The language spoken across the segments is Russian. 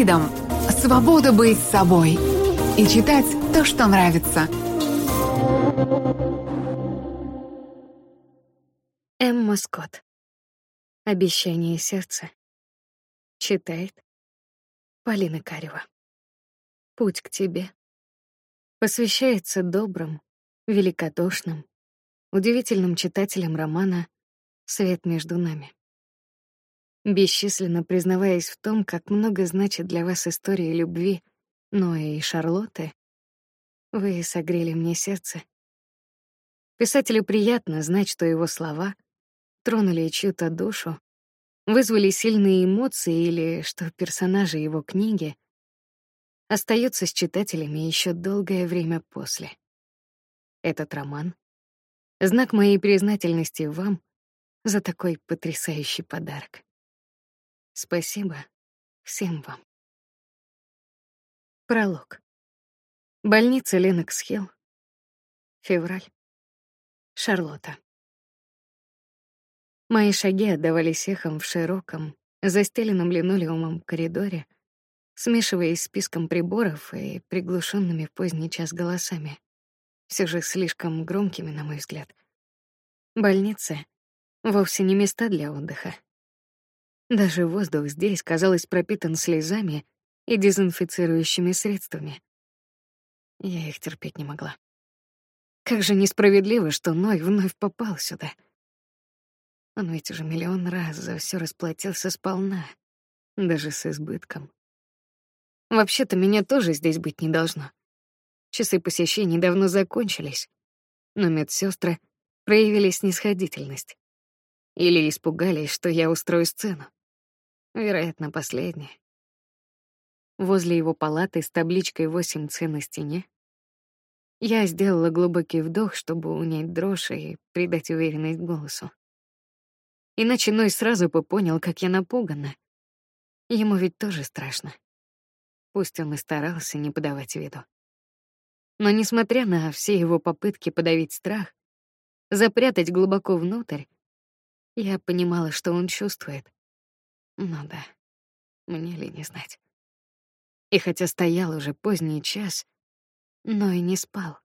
Freedom — свобода быть собой и читать то, что нравится. Эмма Скотт. Обещание сердца. Читает Полина Карева. Путь к тебе посвящается добрым, великодушным, удивительным читателям романа Свет между нами. Бесчисленно признаваясь в том, как много значит для вас история любви Ноя и Шарлотты, вы согрели мне сердце. Писателю приятно знать, что его слова тронули чью-то душу, вызвали сильные эмоции или что персонажи его книги остаются с читателями еще долгое время после. Этот роман — знак моей признательности вам за такой потрясающий подарок. Спасибо всем вам. Пролог. Больница Ленокс-Хилл. Февраль. Шарлотта. Мои шаги отдавались эхом в широком, застеленном линолеумом коридоре, смешиваясь с списком приборов и приглушенными в поздний час голосами, все же слишком громкими, на мой взгляд. Больница — вовсе не места для отдыха. Даже воздух здесь, казалось, пропитан слезами и дезинфицирующими средствами. Я их терпеть не могла. Как же несправедливо, что Ной вновь попал сюда. Он ведь уже миллион раз за все расплатился сполна, даже с избытком. Вообще-то меня тоже здесь быть не должно. Часы посещений давно закончились, но медсестры проявили снисходительность или испугались, что я устрою сцену. Вероятно, последнее. Возле его палаты с табличкой 8С на стене я сделала глубокий вдох, чтобы унять дрожь и придать уверенность голосу. Иначе Ной сразу бы понял, как я напугана. Ему ведь тоже страшно. Пусть он и старался не подавать виду. Но несмотря на все его попытки подавить страх, запрятать глубоко внутрь, я понимала, что он чувствует. Ну да, мне ли не знать. И хотя стоял уже поздний час, но и не спал.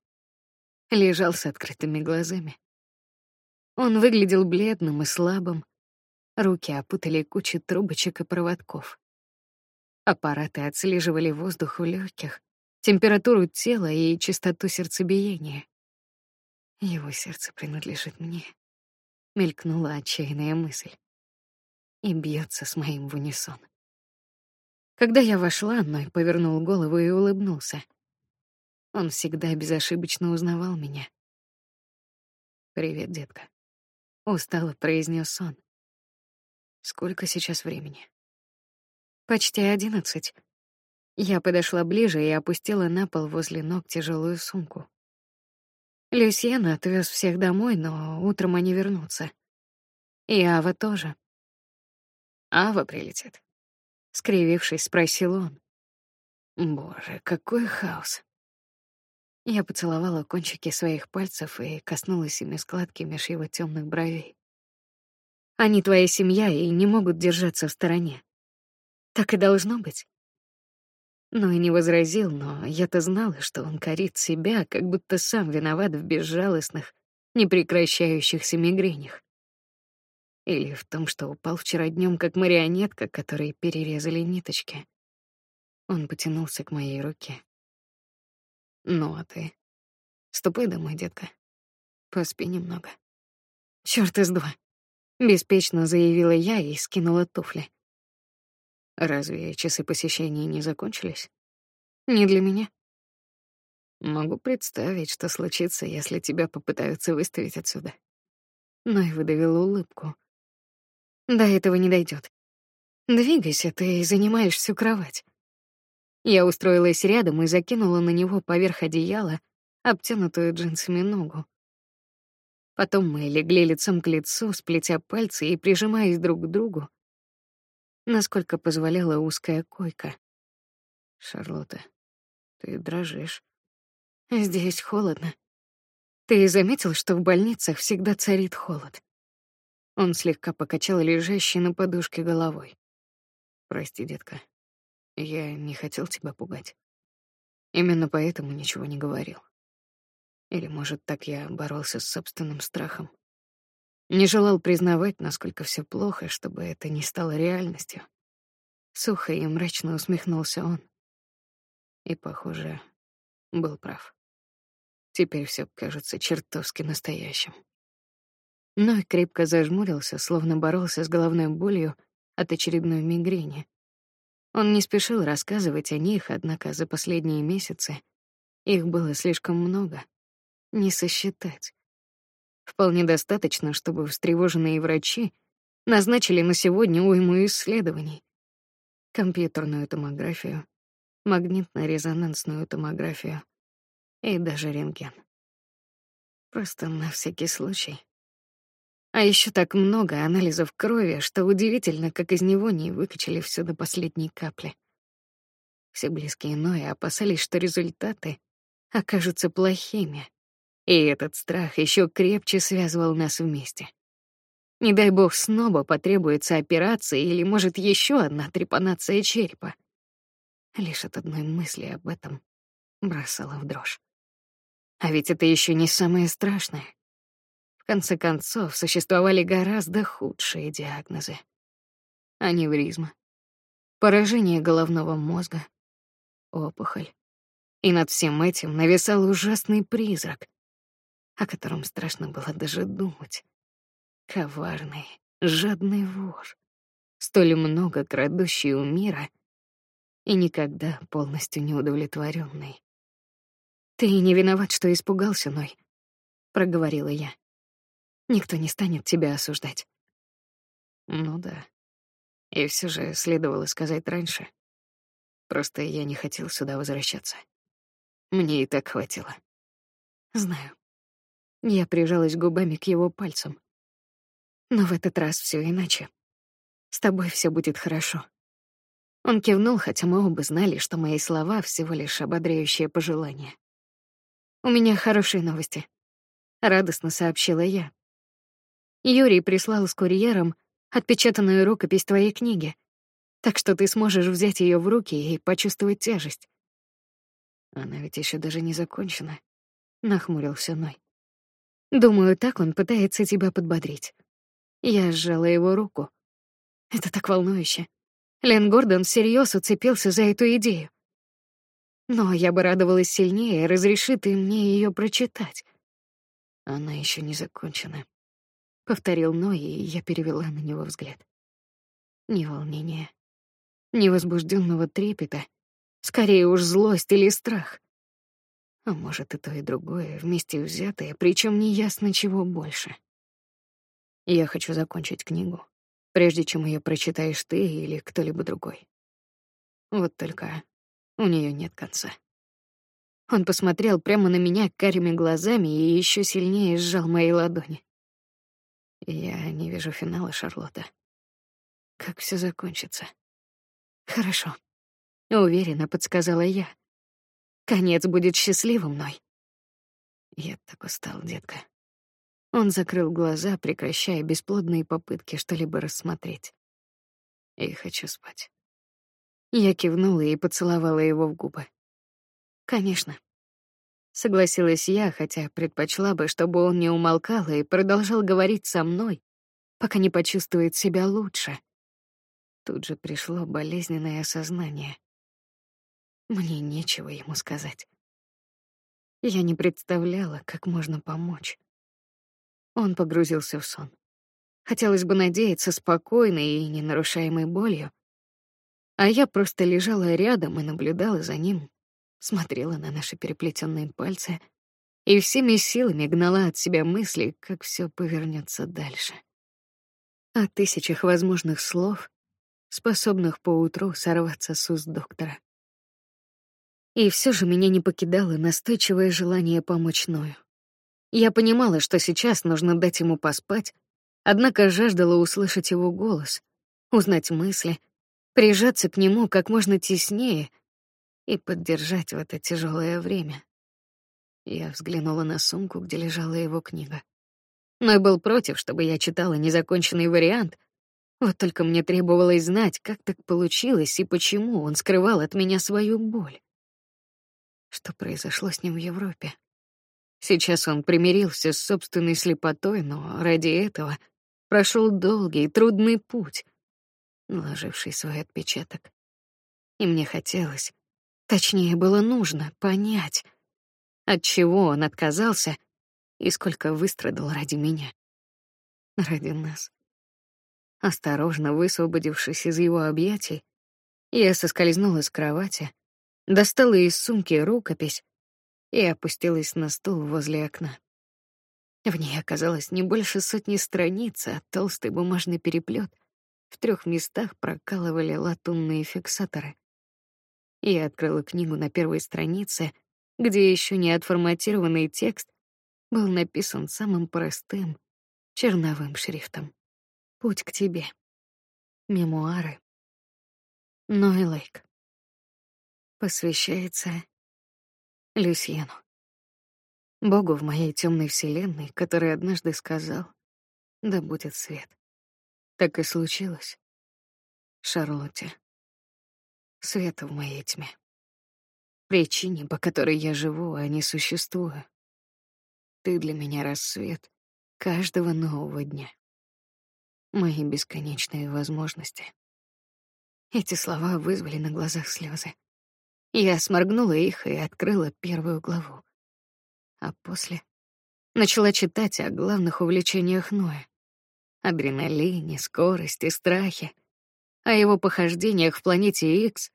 Лежал с открытыми глазами. Он выглядел бледным и слабым. Руки опутали кучу трубочек и проводков. Аппараты отслеживали воздух в легких, температуру тела и частоту сердцебиения. Его сердце принадлежит мне. Мелькнула отчаянная мысль и бьется с моим в унисон. Когда я вошла, Ной повернул голову и улыбнулся. Он всегда безошибочно узнавал меня. Привет, детка. Устало произнес он. Сколько сейчас времени? Почти одиннадцать. Я подошла ближе и опустила на пол возле ног тяжелую сумку. Люсьен отвез всех домой, но утром они вернутся. И Ава тоже. Ава прилетит. Скривившись, спросил он. Боже, какой хаос. Я поцеловала кончики своих пальцев и коснулась ими складки меж его темных бровей. Они твоя семья и не могут держаться в стороне. Так и должно быть. Но и не возразил, но я-то знала, что он корит себя, как будто сам виноват в безжалостных, непрекращающихся мигренях. Или в том, что упал вчера днем как марионетка, которой перерезали ниточки. Он потянулся к моей руке. Ну а ты? Ступай домой, детка. Поспи немного. Чёрт из два. Беспечно заявила я и скинула туфли. Разве часы посещения не закончились? Не для меня. Могу представить, что случится, если тебя попытаются выставить отсюда. Но и выдавила улыбку. До этого не дойдет. Двигайся, ты занимаешь всю кровать. Я устроилась рядом и закинула на него поверх одеяла обтянутую джинсами ногу. Потом мы легли лицом к лицу, сплетя пальцы и прижимаясь друг к другу, насколько позволяла узкая койка. Шарлотта, ты дрожишь. Здесь холодно. Ты заметил, что в больницах всегда царит холод? Он слегка покачал лежащей на подушке головой. Прости, детка. Я не хотел тебя пугать. Именно поэтому ничего не говорил. Или, может, так я боролся с собственным страхом. Не желал признавать, насколько все плохо, чтобы это не стало реальностью. Сухо и мрачно усмехнулся он. И, похоже, был прав. Теперь все кажется чертовски настоящим. Ной крепко зажмурился, словно боролся с головной болью от очередной мигрени. Он не спешил рассказывать о них, однако за последние месяцы их было слишком много, не сосчитать. Вполне достаточно, чтобы встревоженные врачи назначили на сегодня уйму исследований. Компьютерную томографию, магнитно-резонансную томографию и даже рентген. Просто на всякий случай. А еще так много анализов крови, что удивительно, как из него не выкачали все до последней капли. Все близкие Нои опасались, что результаты окажутся плохими, и этот страх еще крепче связывал нас вместе. Не дай бог снова потребуется операция или, может, еще одна трепанация черепа. Лишь от одной мысли об этом бросала в дрожь. А ведь это еще не самое страшное. В конце концов, существовали гораздо худшие диагнозы. Аневризма, поражение головного мозга, опухоль. И над всем этим нависал ужасный призрак, о котором страшно было даже думать. Коварный, жадный вор, столь много крадущий у мира и никогда полностью не удовлетворенный. Ты не виноват, что испугался, Ной, проговорила я. Никто не станет тебя осуждать. Ну да. И все же следовало сказать раньше. Просто я не хотел сюда возвращаться. Мне и так хватило. Знаю. Я прижалась губами к его пальцам. Но в этот раз все иначе. С тобой все будет хорошо. Он кивнул, хотя мы оба знали, что мои слова всего лишь ободряющее пожелание. У меня хорошие новости, радостно сообщила я. Юрий прислал с курьером отпечатанную рукопись твоей книги, так что ты сможешь взять ее в руки и почувствовать тяжесть. Она ведь еще даже не закончена, нахмурился Ной. Думаю, так он пытается тебя подбодрить. Я сжала его руку. Это так волнующе. Лен Гордон всерьез уцепился за эту идею. Но я бы радовалась сильнее, разреши ты мне ее прочитать. Она еще не закончена, повторил Ной, и я перевела на него взгляд. Ни волнения, ни возбужденного трепета, скорее уж злость или страх. А может и то и другое вместе взятое, причем не ясно чего больше. Я хочу закончить книгу, прежде чем ее прочитаешь ты или кто-либо другой. Вот только у нее нет конца. Он посмотрел прямо на меня карими глазами и еще сильнее сжал мои ладони. Я не вижу финала, Шарлотта. Как все закончится? Хорошо. Уверенно подсказала я. Конец будет счастливым мной. Я так устал, детка. Он закрыл глаза, прекращая бесплодные попытки что-либо рассмотреть. И хочу спать. Я кивнула и поцеловала его в губы. Конечно. Согласилась я, хотя предпочла бы, чтобы он не умолкал и продолжал говорить со мной, пока не почувствует себя лучше. Тут же пришло болезненное осознание. Мне нечего ему сказать. Я не представляла, как можно помочь. Он погрузился в сон. Хотелось бы надеяться спокойной и не нарушаемой болью, а я просто лежала рядом и наблюдала за ним, смотрела на наши переплетенные пальцы и всеми силами гнала от себя мысли, как все повернется дальше. О тысячах возможных слов, способных поутру сорваться с уст доктора. И все же меня не покидало настойчивое желание помочь Ною. Я понимала, что сейчас нужно дать ему поспать, однако жаждала услышать его голос, узнать мысли, прижаться к нему как можно теснее и поддержать в это тяжелое время. Я взглянула на сумку, где лежала его книга. Но был против, чтобы я читала незаконченный вариант, Вот только мне требовалось знать, как так получилось и почему он скрывал от меня свою боль. Что произошло с ним в Европе? Сейчас он примирился с собственной слепотой, но ради этого прошел долгий трудный путь, наложивший свой отпечаток. И мне хотелось, точнее было нужно понять, от чего он отказался и сколько выстрадал ради меня, ради нас. Осторожно высвободившись из его объятий, я соскользнула с кровати, достала из сумки рукопись и опустилась на стул возле окна. В ней оказалось не больше сотни страниц, а толстый бумажный переплет в трех местах прокалывали латунные фиксаторы. Я открыла книгу на первой странице, где еще не отформатированный текст был написан самым простым черновым шрифтом. Путь к тебе. Мемуары. Ной Лейк. Посвящается Люсьену. Богу в моей темной вселенной, который однажды сказал: "Да будет свет". Так и случилось. Шарлотте. Свет в моей тьме. Причине, по которой я живу, а не существую. Ты для меня рассвет каждого нового дня мои бесконечные возможности. Эти слова вызвали на глазах слезы. Я сморгнула их и открыла первую главу. А после начала читать о главных увлечениях Ноя: адреналине, скорости, страхе, о его похождениях в планете X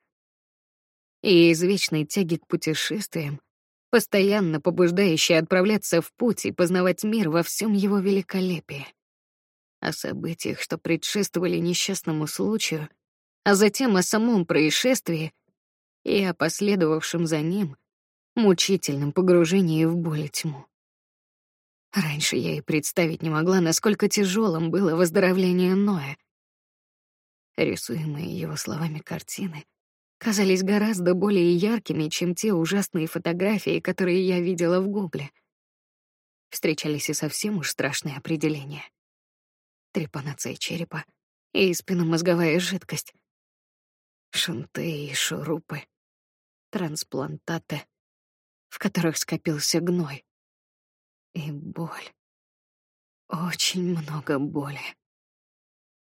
и извечной тяге к путешествиям, постоянно побуждающей отправляться в путь и познавать мир во всем его великолепии о событиях, что предшествовали несчастному случаю, а затем о самом происшествии и о последовавшем за ним мучительном погружении в боль и тьму. Раньше я и представить не могла, насколько тяжелым было выздоровление Ноя. Рисуемые его словами картины казались гораздо более яркими, чем те ужасные фотографии, которые я видела в Гугле. Встречались и совсем уж страшные определения трепанация черепа и спинномозговая жидкость, шунты и шурупы, трансплантаты, в которых скопился гной, и боль. Очень много боли.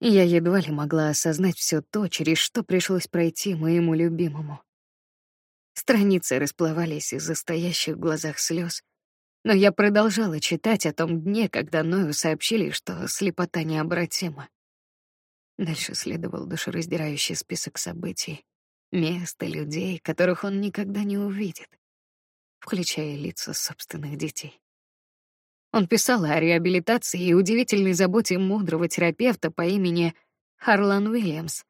Я едва ли могла осознать все то, через что пришлось пройти моему любимому. Страницы расплывались из-за стоящих в глазах слез, но я продолжала читать о том дне, когда Ною сообщили, что слепота необратима. Дальше следовал душераздирающий список событий, мест и людей, которых он никогда не увидит, включая лица собственных детей. Он писал о реабилитации и удивительной заботе мудрого терапевта по имени Харлан Уильямс,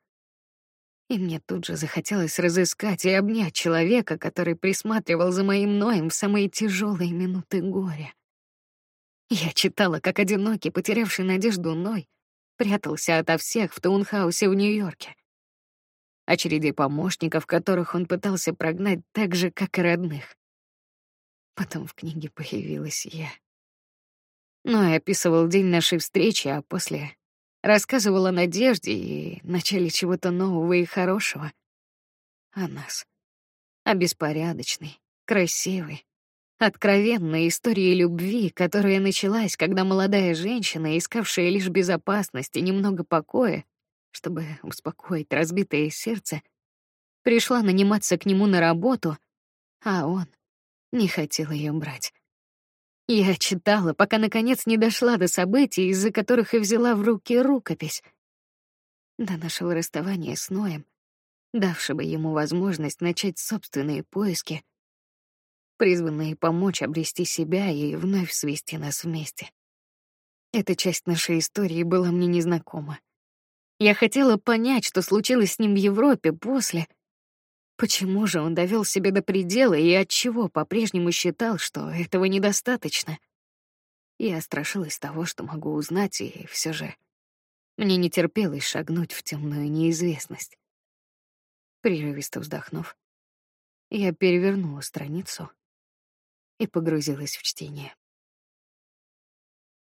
и мне тут же захотелось разыскать и обнять человека, который присматривал за моим Ноем в самые тяжелые минуты горя. Я читала, как одинокий, потерявший надежду Ной прятался ото всех в таунхаусе в Нью-Йорке. Очереди помощников, которых он пытался прогнать так же, как и родных. Потом в книге появилась я. Ной описывал день нашей встречи, а после рассказывал о надежде и начале чего-то нового и хорошего. О нас. О беспорядочной, красивой, откровенной истории любви, которая началась, когда молодая женщина, искавшая лишь безопасность и немного покоя, чтобы успокоить разбитое сердце, пришла наниматься к нему на работу, а он не хотел ее брать. Я читала, пока наконец не дошла до событий, из-за которых и взяла в руки рукопись. До нашего расставания с Ноем, давшего ему возможность начать собственные поиски, призванные помочь обрести себя и вновь свести нас вместе. Эта часть нашей истории была мне незнакома. Я хотела понять, что случилось с ним в Европе после, Почему же он довел себя до предела и от чего по-прежнему считал, что этого недостаточно? Я страшилась того, что могу узнать, и все же мне не терпелось шагнуть в темную неизвестность. Прерывисто вздохнув, я перевернула страницу и погрузилась в чтение.